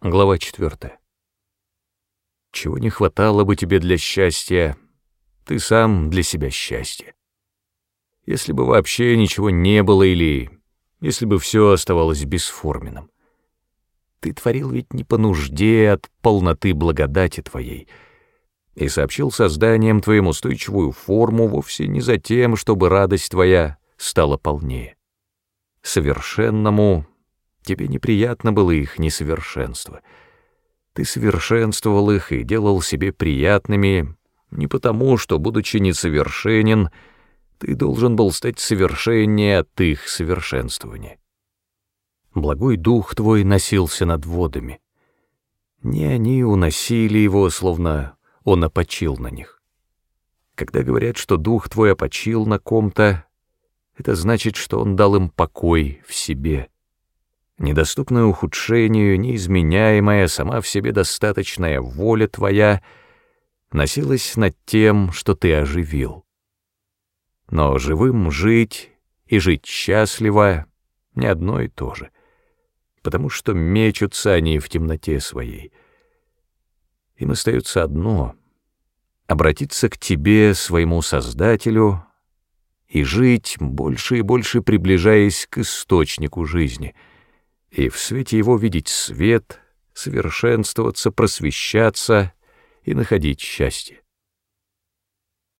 Глава 4. Чего не хватало бы тебе для счастья, ты сам для себя счастье. Если бы вообще ничего не было или если бы все оставалось бесформенным. Ты творил ведь не по нужде от полноты благодати твоей и сообщил созданием твоим устойчивую форму вовсе не за тем, чтобы радость твоя стала полнее. Совершенному Тебе неприятно было их несовершенство. Ты совершенствовал их и делал себе приятными не потому, что, будучи несовершенен, ты должен был стать совершеннее от их совершенствования. Благой дух твой носился над водами. Не они уносили его, словно он опочил на них. Когда говорят, что дух твой опочил на ком-то, это значит, что он дал им покой в себе — недоступная ухудшению, неизменяемая, сама в себе достаточная воля твоя носилась над тем, что ты оживил. Но живым жить и жить счастливо — не одно и то же, потому что мечутся они в темноте своей. Им остается одно — обратиться к тебе, своему Создателю, и жить, больше и больше приближаясь к источнику жизни — и в свете его видеть свет, совершенствоваться, просвещаться и находить счастье.